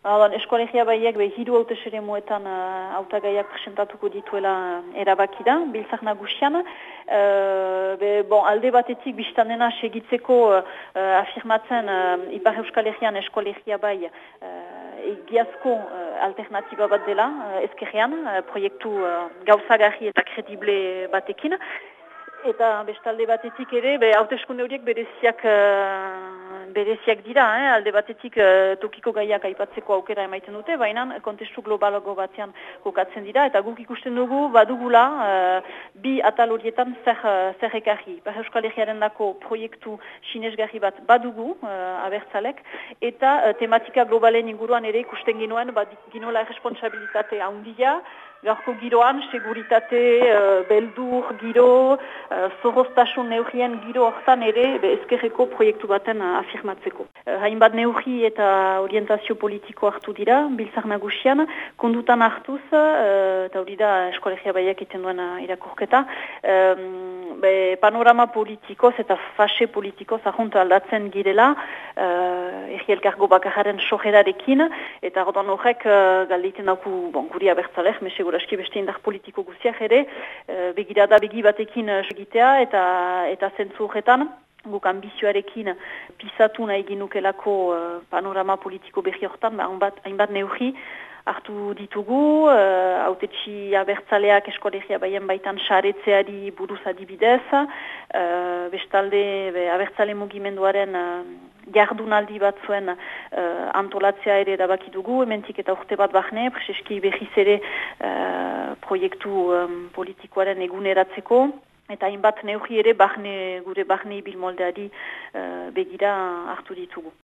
Adan, eskolegia baiek be hiru haute sere muetan uh, autagaiak presentatuko dituela uh, erabaki da, biltzak nagusian. Uh, be, bon, alde batetik biztanena segitzeko uh, afirmatzen uh, Ipar Euskal eskolegia bai uh, egiazko uh, alternatiba bat dela uh, ezkerrean, uh, proiektu uh, gauzagarri eta kredible batekin. Eta bestalde batetik ere, be, hauteskunde horiek bereziak bereziak dira, eh? alde batetik uh, tokiko gaiak aipatzeko aukera emaiten dute, baina kontestu globalago batean kokatzen dira, eta guk ikusten dugu badugula uh, bi atal horietan zer, uh, zer ekarri. Per Euskal Herriaren dako proiektu sinesgarri bat badugu, uh, abertzalek, eta uh, tematika globalen inguruan ere ikusten ginoen, bad, ginola responsabilitate handia, Gaurko giroan, seguritate, uh, beldur, giro, uh, zorroztasun neurrien giro hortan ere ezkerreko proiektu baten uh, afirmatzeko. Uh, hainbat neurri eta orientazio politiko hartu dira, biltzak nagusian, kondutan hartuz, uh, eta hori da eskolegia baiak iten duen irakurketa, um, be, panorama politikoz eta fase politikoz ahont aldatzen girela, uh, erri elkargo bakararen sojerarekin, eta rodan horrek uh, galdeiten dauku, bon, guri abertzalek, mesego seguraski beste indar politiko guziak ere, e, begirada begi batekin eh, segitea eta eta zentzu horretan, guk ambizioarekin pisatu nahi ginukelako uh, panorama politiko behi horretan, ba, hainbat neurri, hartu ditugu, uh, autetxi abertzaleak eskolegia baien baitan saretzeari buruz adibidez, uh, bestalde be, abertzale mugimenduaren uh, jardunaldi bat zuen uh, antolatzea ere erabaki dugu, ementik eta urte bat bahne, preseski behiz ere uh, proiektu um, politikoaren eguneratzeko, eta hainbat neurri ere bahne, gure bahne bilmoldeari uh, begira hartu ditugu.